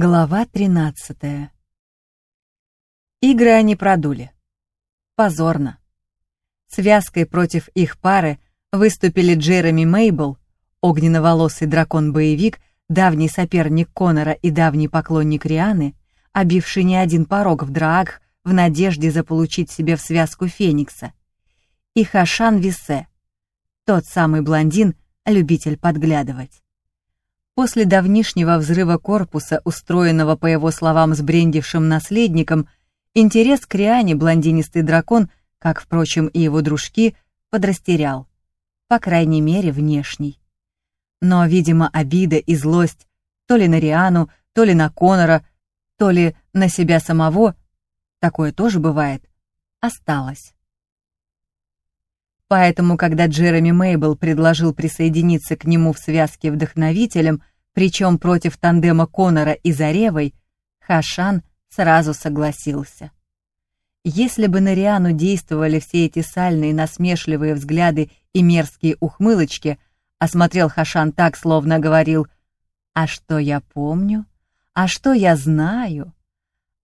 Глава 13 Игры они продули. Позорно. Связкой против их пары выступили Джереми Мейбл, огненноволосый дракон-боевик, давний соперник Конора и давний поклонник Рианы, обивший не один порог в Драагх в надежде заполучить себе в связку Феникса, и Хашан Висе, тот самый блондин, любитель подглядывать. После давнишнего взрыва корпуса, устроенного, по его словам, сбрендившим наследником, интерес к Риане блондинистый дракон, как, впрочем, и его дружки, подрастерял. По крайней мере, внешний. Но, видимо, обида и злость то ли на Риану, то ли на Конора, то ли на себя самого, такое тоже бывает, осталось. Поэтому, когда Джереми Мейбл предложил присоединиться к нему в связке вдохновителем, причем против тандема Конора и Заревой, Хашан сразу согласился. Если бы на Риану действовали все эти сальные насмешливые взгляды и мерзкие ухмылочки, осмотрел Хашан так, словно говорил «А что я помню? А что я знаю?»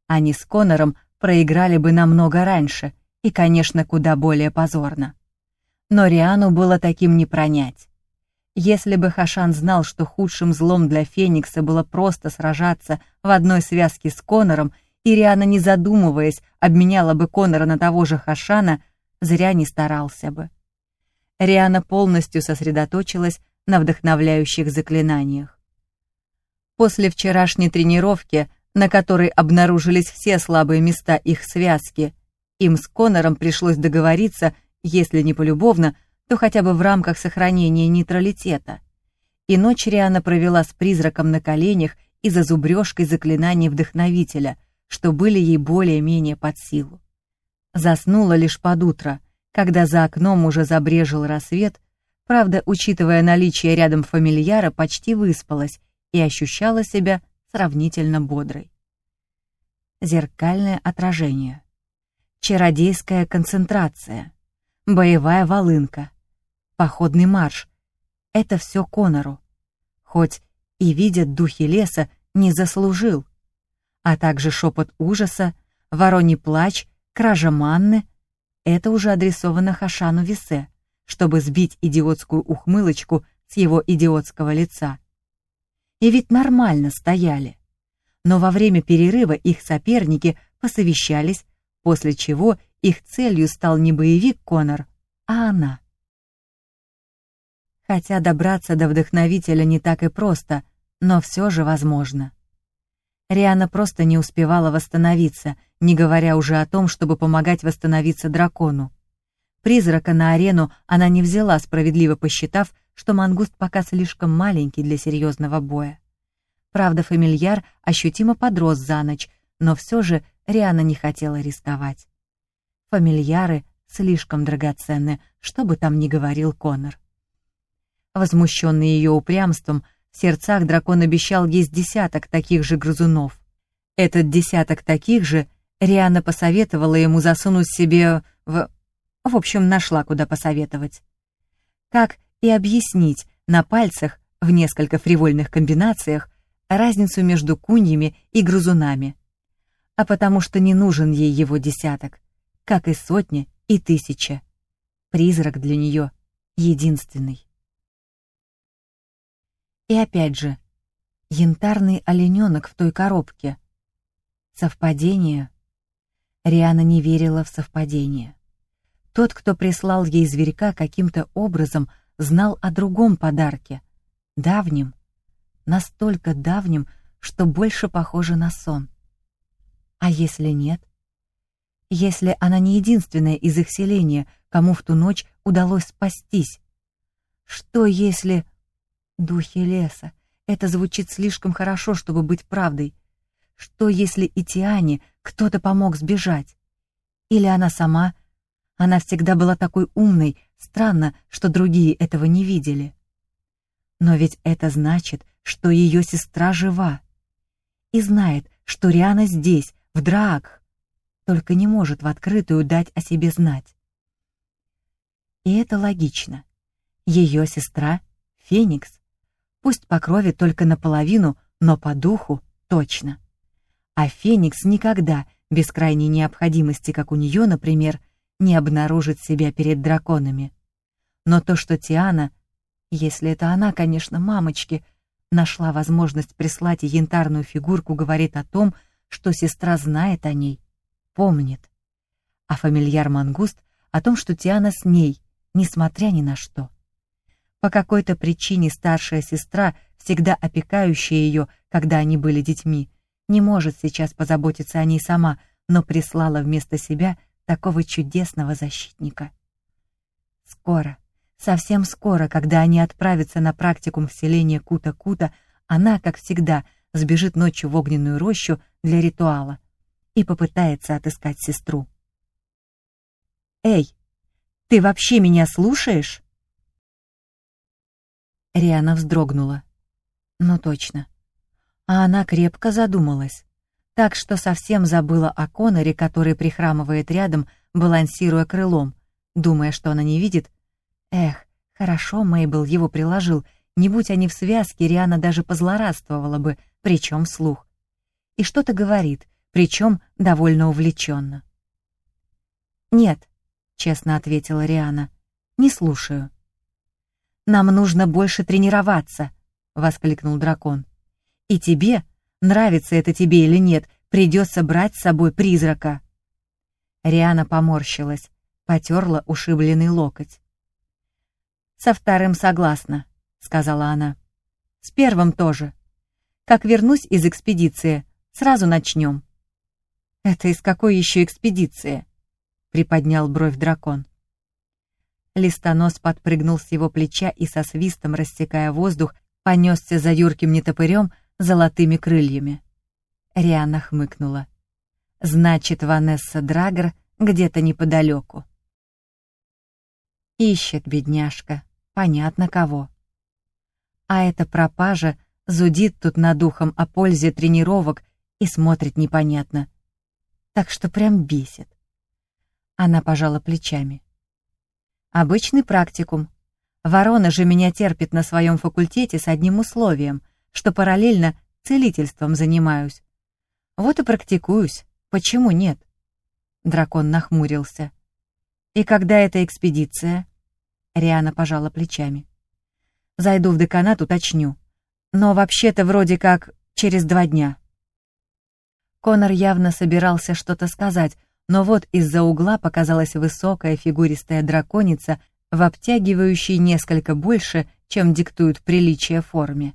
Они с Конором проиграли бы намного раньше и, конечно, куда более позорно но Риану было таким не пронять. Если бы Хашан знал, что худшим злом для Феникса было просто сражаться в одной связке с Конором, и Риана, не задумываясь, обменяла бы Конора на того же Хашана, зря не старался бы. Риана полностью сосредоточилась на вдохновляющих заклинаниях. После вчерашней тренировки, на которой обнаружились все слабые места их связки, им с Конором пришлось договориться, если не полюбовно, то хотя бы в рамках сохранения нейтралитета. И ночь Риана провела с призраком на коленях и за зубрежкой заклинаний вдохновителя, что были ей более-менее под силу. Заснула лишь под утро, когда за окном уже забрежил рассвет, правда, учитывая наличие рядом фамильяра, почти выспалась и ощущала себя сравнительно бодрой. Зеркальное отражение. Чародейская концентрация боевая волынка, походный марш. Это все Конору. Хоть и видят духи леса, не заслужил. А также шепот ужаса, вороний плач, кража манны. Это уже адресовано Хашану Висе, чтобы сбить идиотскую ухмылочку с его идиотского лица. И ведь нормально стояли. Но во время перерыва их соперники посовещались, после чего их целью стал не боевик Конор, а она. Хотя добраться до вдохновителя не так и просто, но все же возможно. Риана просто не успевала восстановиться, не говоря уже о том, чтобы помогать восстановиться дракону. Призрака на арену она не взяла, справедливо посчитав, что мангуст пока слишком маленький для серьезного боя. Правда, фамильяр ощутимо подрос за ночь, но все же Риана не хотела рисковать. Фамильяры слишком драгоценны, что бы там ни говорил Конор. Возмущенный ее упрямством, в сердцах дракон обещал есть десяток таких же грызунов. Этот десяток таких же Риана посоветовала ему засунуть себе в... В общем, нашла, куда посоветовать. Как и объяснить на пальцах в несколько фривольных комбинациях разницу между куньями и грызунами. А потому что не нужен ей его десяток как и сотни и тысяча. Призрак для нее единственный. И опять же, янтарный олененок в той коробке. Совпадение? Риана не верила в совпадение. Тот, кто прислал ей зверька, каким-то образом знал о другом подарке, давнем, настолько давнем, что больше похоже на сон. А если нет? Если она не единственная из их селения, кому в ту ночь удалось спастись? Что если... Духи леса. Это звучит слишком хорошо, чтобы быть правдой. Что если и Тиане кто-то помог сбежать? Или она сама? Она всегда была такой умной, странно, что другие этого не видели. Но ведь это значит, что ее сестра жива. И знает, что Риана здесь, в Драагх только не может в открытую дать о себе знать. И это логично. Ее сестра — Феникс, пусть по крови только наполовину, но по духу Точно. А Феникс никогда, без крайней необходимости, как у нее, например, не обнаружит себя перед драконами. Но то, что Тиана, если это она, конечно, мамочки, нашла возможность прислать янтарную фигурку, говорит о том, что сестра знает о ней, помнит. А фамильяр Мангуст о том, что Тиана с ней, несмотря ни на что. По какой-то причине старшая сестра, всегда опекающая ее, когда они были детьми, не может сейчас позаботиться о ней сама, но прислала вместо себя такого чудесного защитника. Скоро, совсем скоро, когда они отправятся на практикум в селение Кута-Кута, она, как всегда, сбежит ночью в огненную рощу для ритуала и попытается отыскать сестру. «Эй, ты вообще меня слушаешь?» Риана вздрогнула. «Ну точно. А она крепко задумалась, так что совсем забыла о Коноре, который прихрамывает рядом, балансируя крылом, думая, что она не видит. Эх, хорошо Мейбл его приложил, не будь они в связке, Риана даже позлорадствовала бы, причем вслух. И что-то говорит, причем довольно увлеченно. «Нет», — честно ответила Риана, — «не слушаю». «Нам нужно больше тренироваться», — воскликнул дракон. И тебе, нравится это тебе или нет, придется брать с собой призрака. Риана поморщилась, потерла ушибленный локоть. «Со вторым согласна», — сказала она. «С первым тоже. Как вернусь из экспедиции, сразу начнем». «Это из какой еще экспедиции?» — приподнял бровь дракон. Листонос подпрыгнул с его плеча и со свистом, рассекая воздух, понесся за юрким нетопырем, золотыми крыльями. Риана хмыкнула. Значит, Ванесса Драгер где-то неподалеку. Ищет бедняжка, понятно кого. А эта пропажа зудит тут над ухом о пользе тренировок и смотрит непонятно. Так что прям бесит. Она пожала плечами. Обычный практикум. Ворона же меня терпит на своем факультете с одним условием — что параллельно целительством занимаюсь. Вот и практикуюсь. Почему нет? Дракон нахмурился. И когда эта экспедиция? Риана пожала плечами. Зайду в деканат, уточню. Но вообще-то вроде как через два дня. Конор явно собирался что-то сказать, но вот из-за угла показалась высокая фигуристая драконица в обтягивающей несколько больше, чем диктуют приличия форме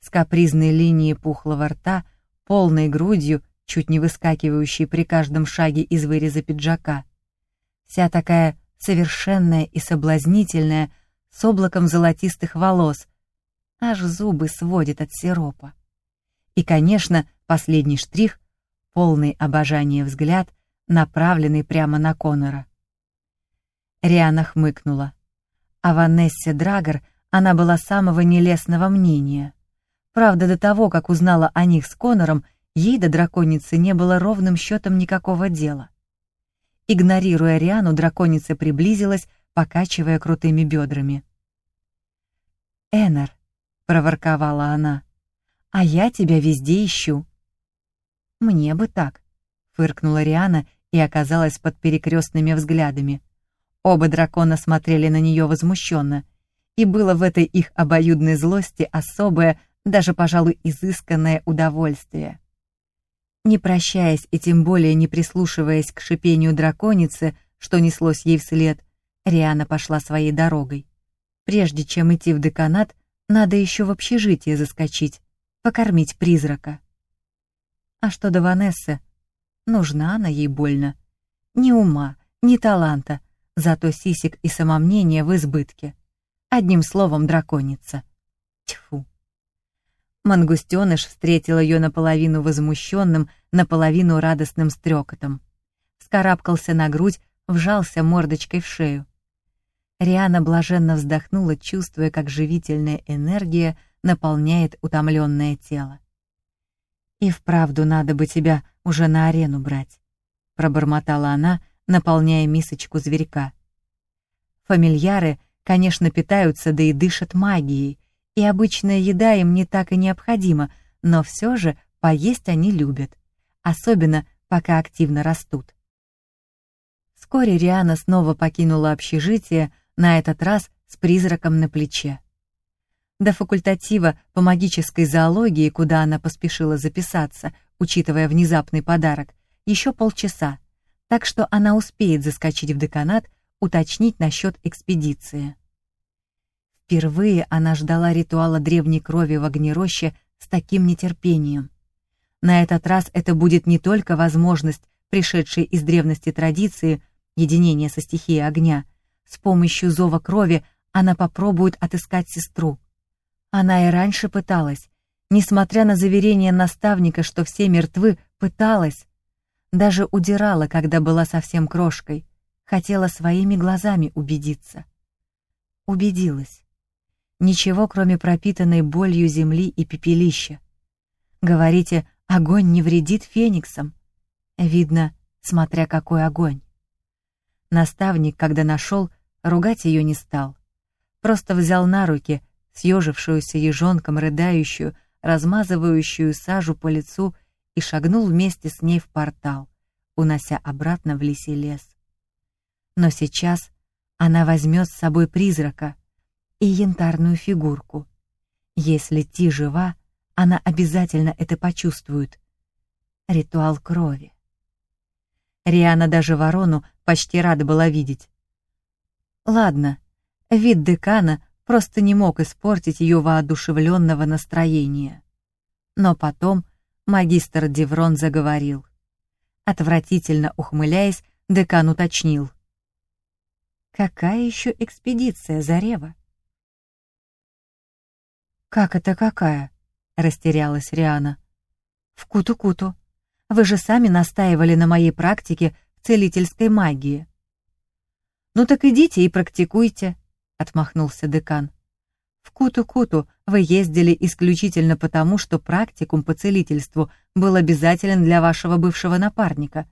с капризной линией пухлого рта, полной грудью, чуть не выскакивающей при каждом шаге из выреза пиджака. Вся такая совершенная и соблазнительная, с облаком золотистых волос, аж зубы сводит от сиропа. И, конечно, последний штрих — полный обожания взгляд, направленный прямо на Конора. Риана хмыкнула. О Ванессе Драгер она была самого нелестного мнения. Правда, до того, как узнала о них с Конором, ей до драконицы не было ровным счетом никакого дела. Игнорируя Риану, драконица приблизилась, покачивая крутыми бедрами. «Эннер», — проворковала она, — «а я тебя везде ищу». «Мне бы так», — фыркнула Риана и оказалась под перекрестными взглядами. Оба дракона смотрели на нее возмущенно, и было в этой их обоюдной злости особое, даже, пожалуй, изысканное удовольствие. Не прощаясь и тем более не прислушиваясь к шипению драконицы, что неслось ей вслед, Риана пошла своей дорогой. Прежде чем идти в деканат, надо еще в общежитие заскочить, покормить призрака. А что до Ванессы? Нужна она ей больно. Ни ума, ни таланта, зато сисек и самомнения в избытке. Одним словом, драконица. Тьфу. Мангустеныш встретил ее наполовину возмущенным, наполовину радостным стрекотом. Скарабкался на грудь, вжался мордочкой в шею. Риана блаженно вздохнула, чувствуя, как живительная энергия наполняет утомленное тело. «И вправду надо бы тебя уже на арену брать», — пробормотала она, наполняя мисочку зверька. Фамильяры, конечно, питаются, да и дышат магией, и обычная еда им не так и необходима, но все же Поесть они любят, особенно пока активно растут. Вскоре Риана снова покинула общежитие, на этот раз с призраком на плече. До факультатива по магической зоологии, куда она поспешила записаться, учитывая внезапный подарок, еще полчаса, так что она успеет заскочить в деканат, уточнить насчет экспедиции. Впервые она ждала ритуала древней крови в огнероще с таким нетерпением. На этот раз это будет не только возможность, пришедшей из древности традиции, единения со стихией огня. С помощью зова крови она попробует отыскать сестру. Она и раньше пыталась, несмотря на заверение наставника, что все мертвы, пыталась. Даже удирала, когда была совсем крошкой. Хотела своими глазами убедиться. Убедилась. Ничего, кроме пропитанной болью земли и пепелища. Говорите, огонь не вредит фениксам. Видно, смотря какой огонь. Наставник, когда нашел, ругать ее не стал. Просто взял на руки съежившуюся ежонком рыдающую, размазывающую сажу по лицу и шагнул вместе с ней в портал, унося обратно в лисий лес. Но сейчас она возьмет с собой призрака и янтарную фигурку. Если Ти жива, она обязательно это почувствует. Ритуал крови. Риана даже ворону почти рада была видеть. Ладно, вид декана просто не мог испортить ее воодушевленного настроения. Но потом магистр Деврон заговорил. Отвратительно ухмыляясь, декан уточнил. «Какая еще экспедиция, Зарева?» «Как это какая?» — растерялась Риана. «В Куту-Куту. Вы же сами настаивали на моей практике в целительской магии». «Ну так идите и практикуйте», — отмахнулся декан. В Куту-Куту вы ездили исключительно потому, что практикум по целительству был обязателен для вашего бывшего напарника.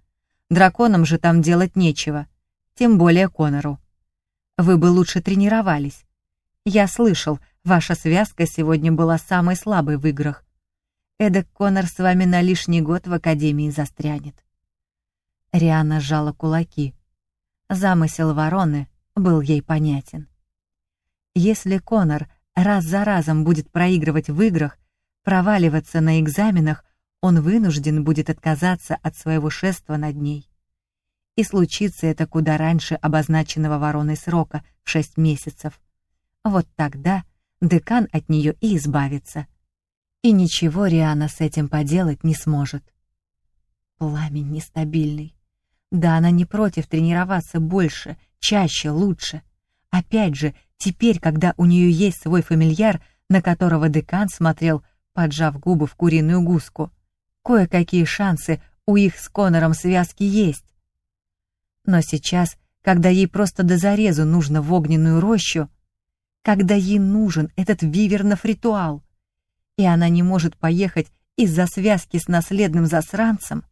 Драконам же там делать нечего, тем более Конору. Вы бы лучше тренировались. Я слышал, ваша связка сегодня была самой слабой в играх. Эдак Конор с вами на лишний год в Академии застрянет. Риана сжала кулаки. Замысел вороны был ей понятен. Если Конор раз за разом будет проигрывать в играх, проваливаться на экзаменах, он вынужден будет отказаться от своего шества над ней. И случится это куда раньше обозначенного вороной срока в шесть месяцев. Вот тогда декан от нее и избавится. И ничего Риана с этим поделать не сможет. Пламень нестабильный. Да, она не против тренироваться больше, чаще, лучше. Опять же, Теперь, когда у нее есть свой фамильяр, на которого декан смотрел, поджав губы в куриную гуску, кое-какие шансы у их с Конором связки есть. Но сейчас, когда ей просто до зарезу нужно в огненную рощу, когда ей нужен этот вивернов ритуал, и она не может поехать из-за связки с наследным засранцем,